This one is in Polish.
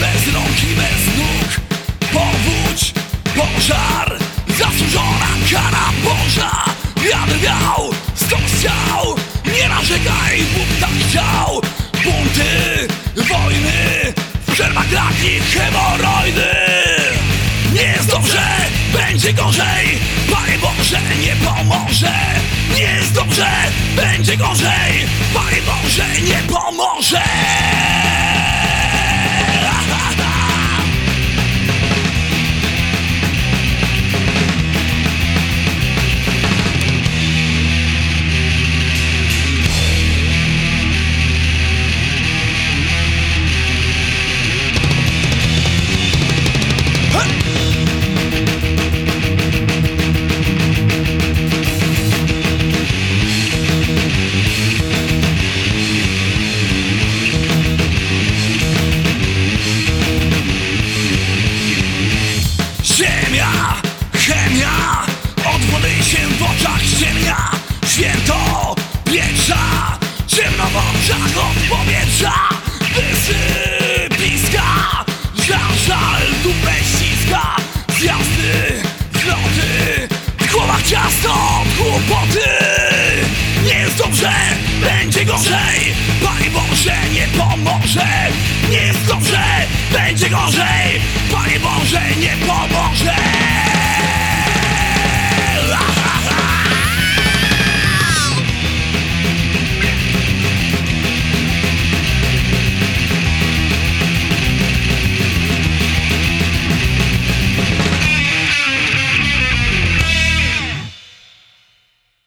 bez rąk i bez nóg. Powódź, pożar, zasłużona kara Boża. Wiatr wiał, stok chciał, nie narzekaj, Bóg tak chciał. Bunty, wojny, w przerwach draki, hemoroidy. Nie jest dobrze, będzie gorzej, Panie Boże nie pomoże. Nie jest dobrze, będzie gorzej, Panie Boże nie pomoże. Ciemno w oczach od powietrza Wysypiska. Żal, żal, dupę ściska. Zjazdy, zloty W głowach ciasto, kłopoty Nie jest dobrze, będzie gorzej. Panie Boże, nie pomoże. Nie jest dobrze, będzie gorzej. Panie Boże, nie pomoże